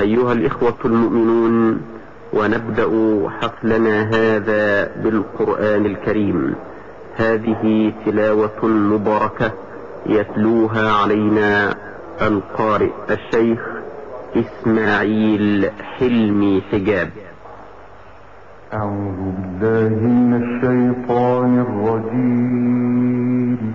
أيها الإخوة المؤمنون ونبدأ حفلنا هذا بالقرآن الكريم. هذه تلاوة مباركة يتلوها علينا القارئ الشيخ إسماعيل حلمي حجاب. أعوذ بالله من الشيطان الرجيم.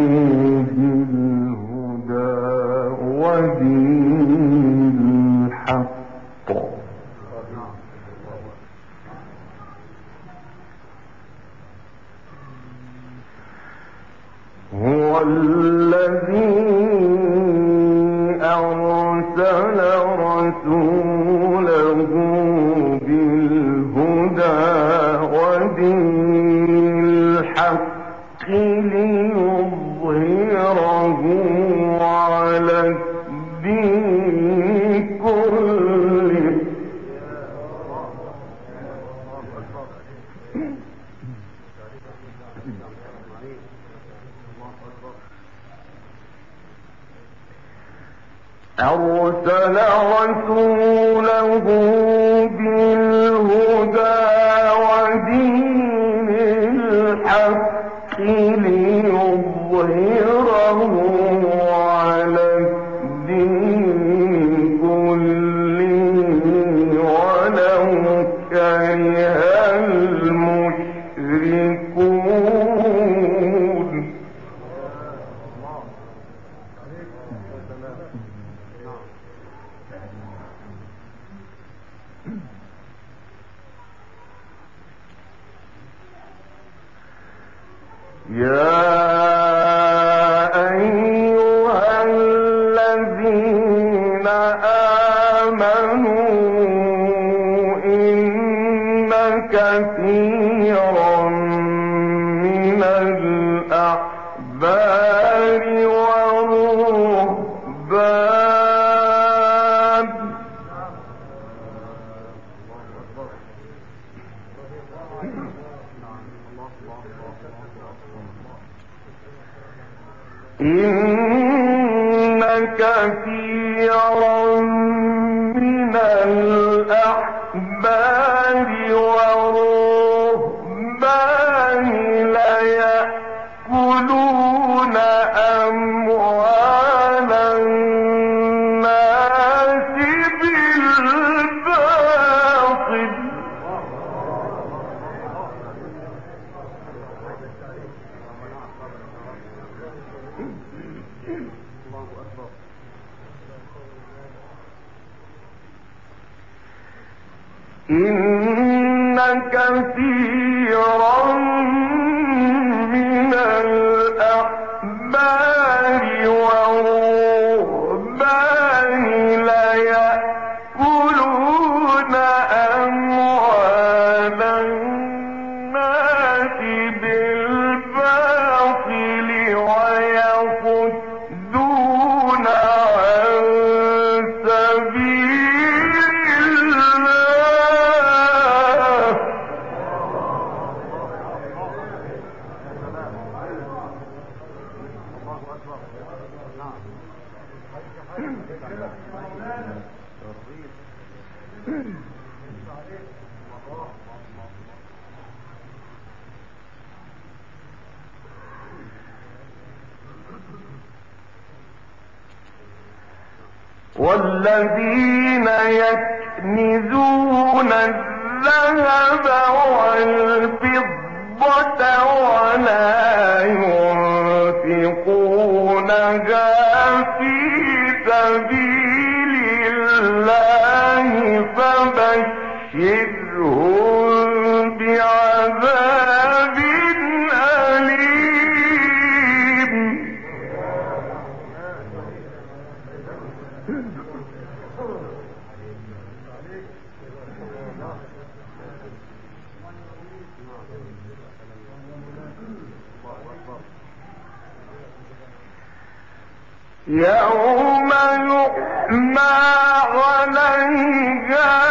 الذي أرسل رسوله يا إن كثيرا إن كثيرا الذهب والفضة ولا يوم يؤمى عليها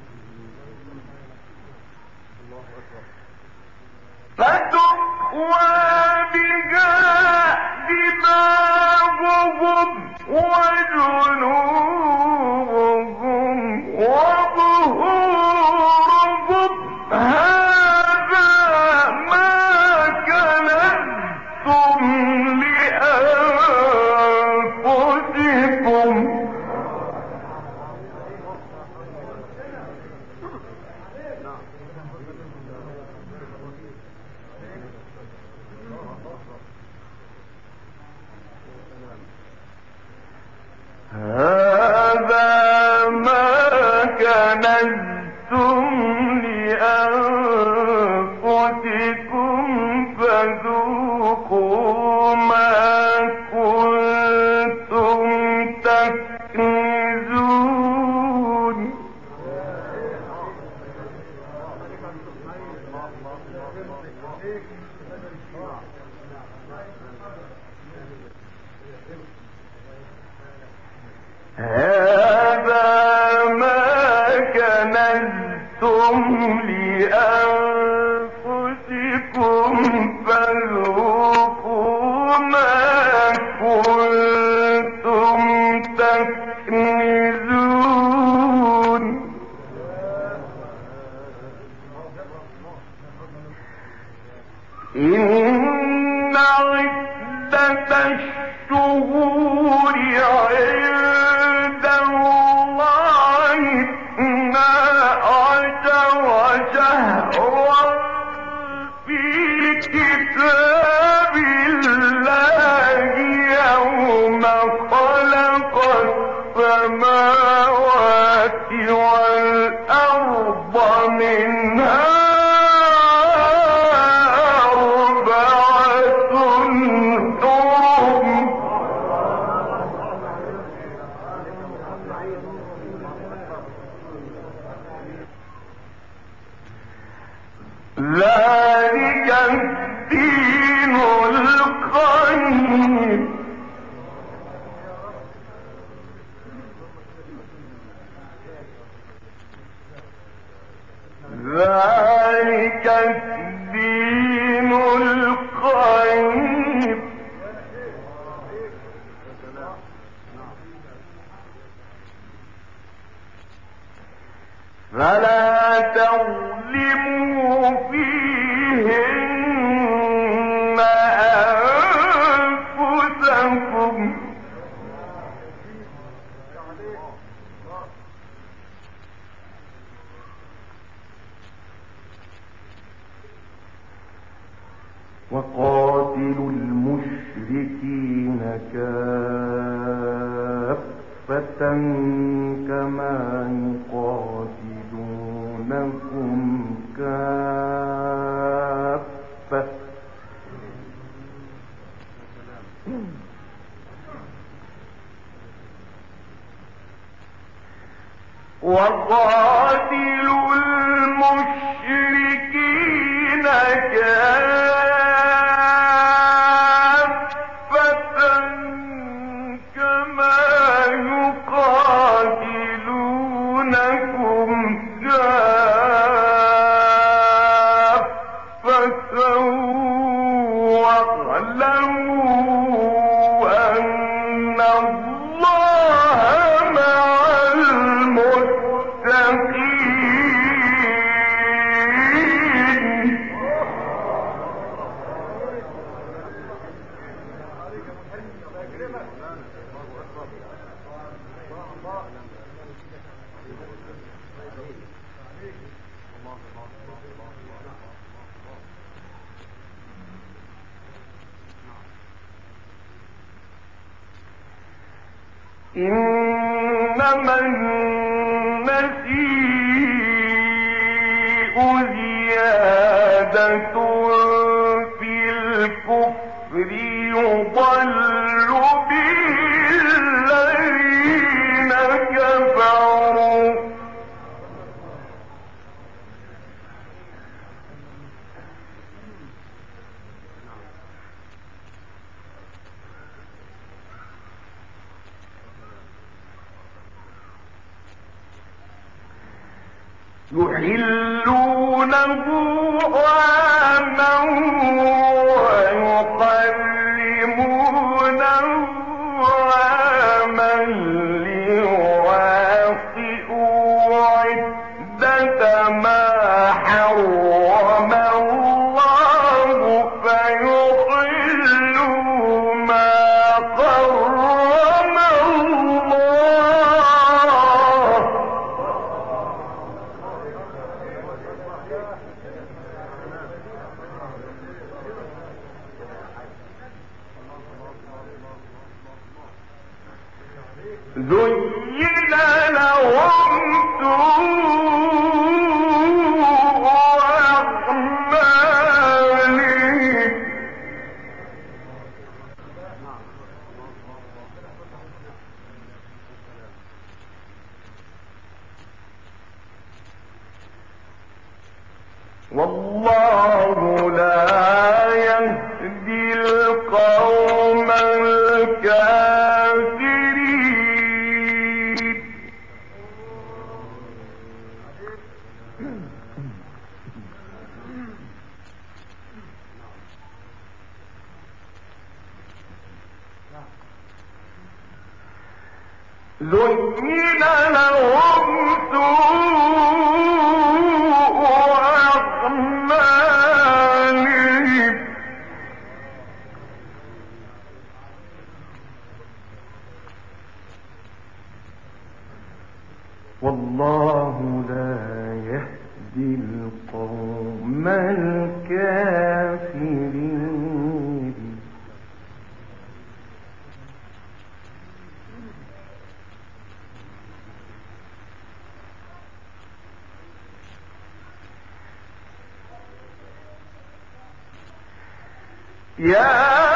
هذا ما كنزتم لأنفسكم ذلك الدين القيم. وقاتلوا يحلونه زين لهم سوء يا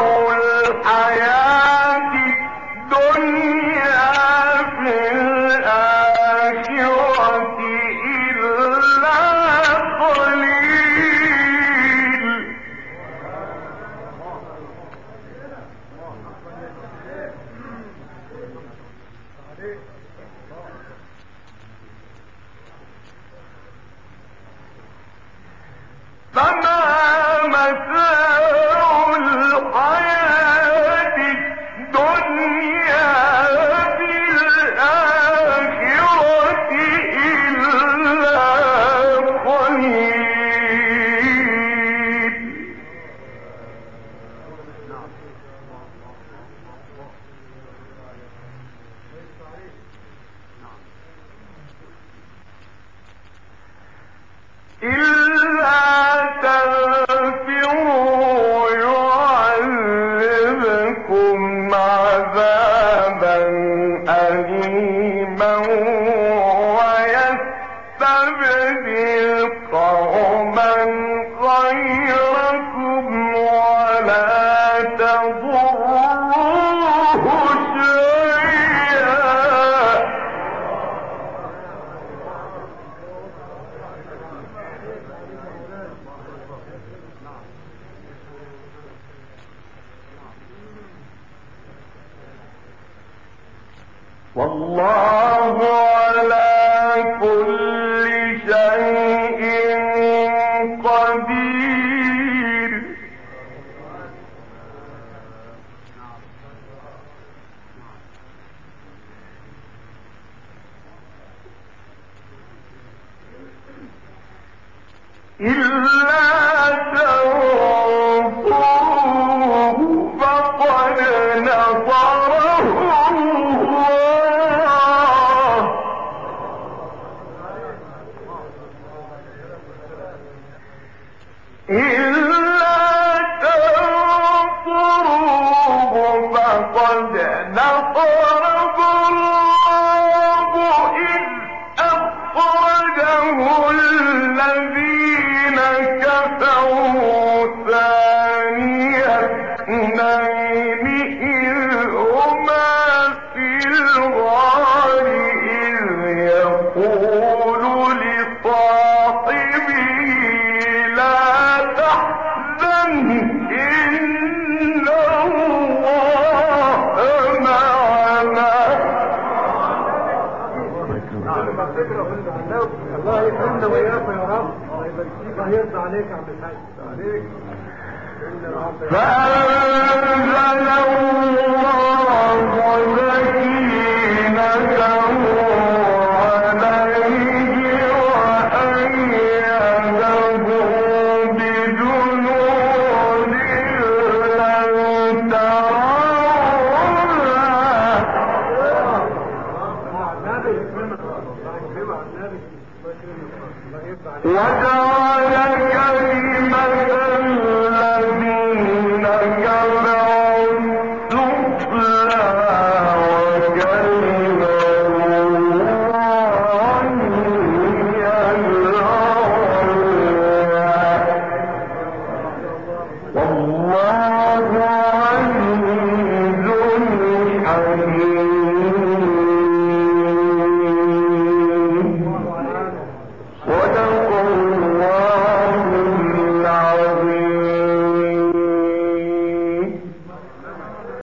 الحياة إلا الله يكرمنا وإياكم يا رب. الله يرضى عليك يا عبد الحاج. عليك فأذن له